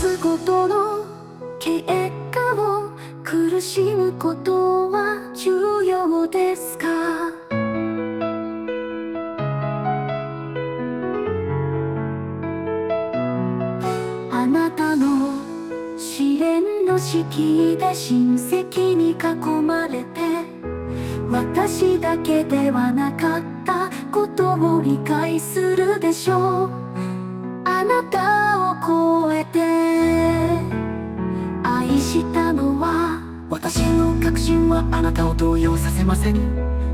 すことの結果を苦しむことは重要ですか？あなたの試練の敷で親戚に囲まれて私だけではなかったことを理解するでしょう。あなたを超えはあなたを動揺させません。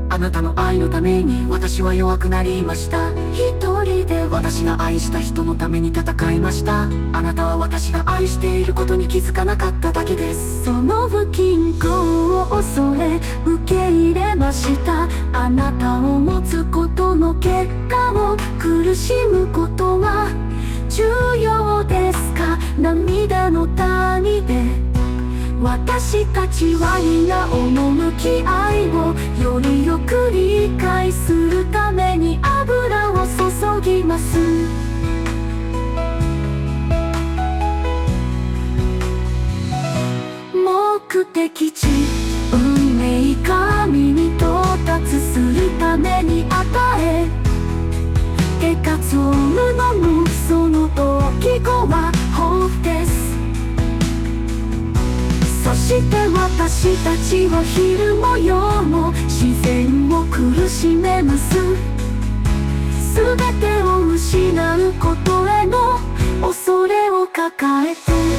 あなたの愛のために私は弱くなりました。一人で。私が愛した人のために戦いました。あなたは私が愛していることに気づかなかっただけです。その不均衡を恐れ受け入れました。あなたを持つことの結果を苦しむことは重要ですか？涙の谷で私たちは皆趣愛をよりよく理解するために油を注ぎます。目的地運命神に到達するために与え手数を生むのもそして私たちは昼も夜も自然を苦しめます。全てを失うことへの恐れを抱えて。